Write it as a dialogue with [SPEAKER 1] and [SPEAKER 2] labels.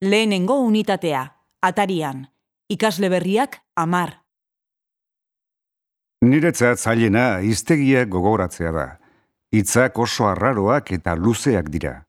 [SPEAKER 1] lehenengo unitatea, atarian, ikasle berriak amar.
[SPEAKER 2] Niretzat zailena iztegia gogoratzea da. Hitzak oso arraroak eta luzeak dira.